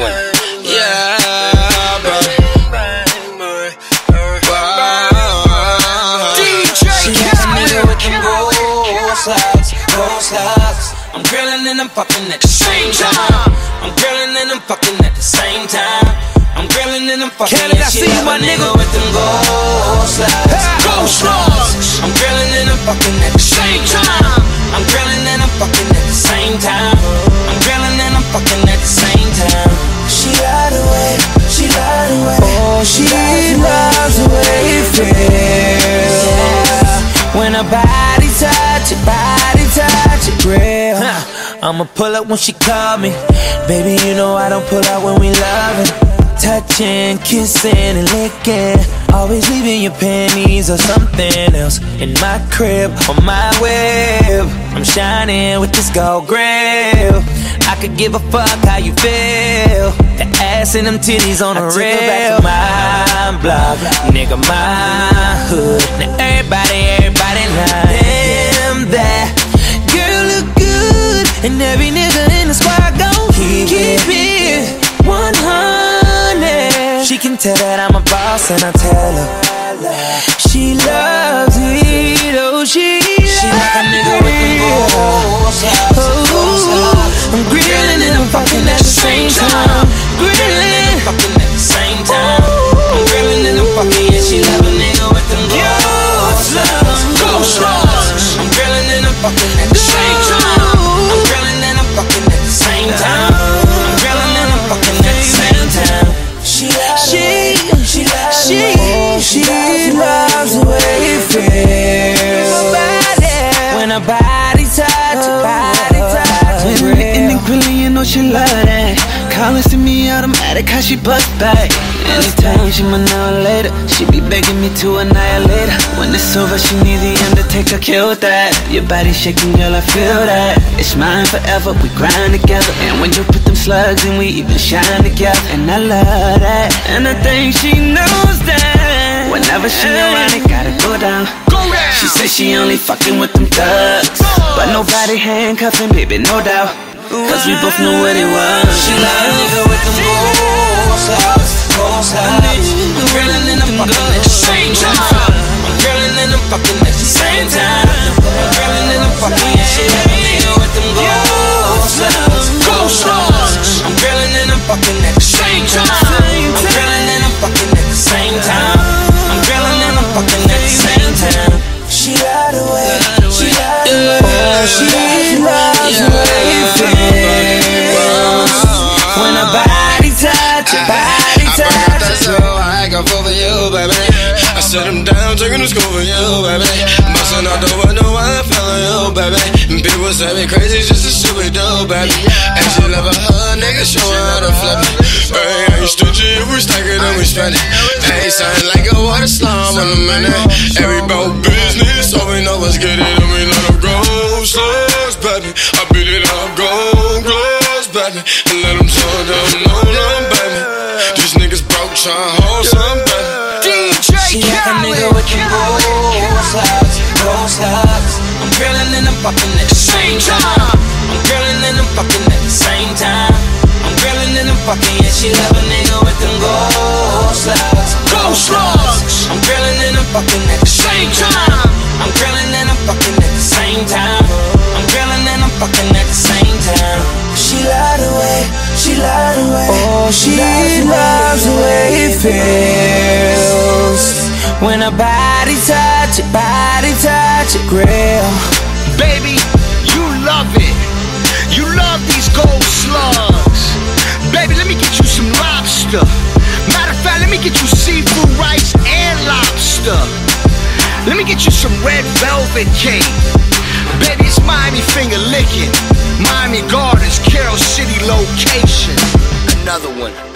one. Yeah, slides, gold slides. I'm grilling and I'm fucking at the same time. I'm grilling and I'm fucking at the same time. I'm grilling and I'm fucking. And she see my nigga. with them gold slides, Gold slugs. I'm grilling and I'm fucking at the same time. Feels. When her body touch body touch it, grill. I'ma pull up when she call me. Baby, you know I don't pull out when we loving. Touching, kissing, and licking. Always leaving your panties or something else in my crib on my web. I'm shining with this gold grill. I could give a fuck how you feel. The ass and them titties on the real. My block, nigga, my hood. Now everybody, everybody lying. Damn that girl look good, and every nigga in the squad gon' keep, keep it 100. She can tell that I'm a boss, and I tell her she loves it. Oh, she, she like a nigga with them balls. Know she love that. Calling to me automatic, how she bust back. Anytime she my now or later, she be begging me to annihilate her. When it's over, she need the undertaker, kill that. Your body shaking, girl, I feel that. It's mine forever, we grind together. And when you put them slugs in, we even shine together. And I love that. And I think she knows that. Whenever she around, it gotta go down. She says she only fucking with them thugs. But nobody handcuffing, baby, no doubt. Cause we both know what it was. She like a nigga with them. I'm grilling and I'm fucking at the same time. I'm grilling and I'm fucking at the same time. I'm grilling and I'm fucking, yeah, she like a nigga with them gold slides, gold slides. I'm grilling and I'm fucking at the same time. I'm grilling and I'm fucking at the same time. I'm grilling and I'm fucking at the same time. She lied away, she lied away. She loves it feels. When her body touch, her body I touch. all I got for you, baby. I set him down, taking the school for you, baby. Busting out the window, I fell on you, baby. People say me crazy, just a stupid dude, baby. And she love a hood, nigga, show her how to flip it. Hey, I ain't stingy, we stack it, then we spend it. Hey, sound like a water slime in a minute. Every bout business, so we know what's good, gloves, baby. And let them show them, no, no, baby. These niggas broke, trying to hold some, baby. She like a nigga with them gold slides, gold slides. I'm grilling and I'm fucking at the same time. I'm grilling and I'm fucking at the same time. I'm grilling and I'm fucking, yeah, she love a nigga with them gold slides, Gold slugs. I'm grilling and I'm fucking at the same time. I'm grilling and I'm fucking at the same time. She loves the way it feels. When her body touch it, body touch it, grill. Baby, you love it. You love these gold slugs. Baby, let me get you some lobster. Matter of fact, let me get you seafood rice and lobster. Let me get you some red velvet cake. Baby, it's Miami finger licking. Miami Gardens, Carol City location. Another one.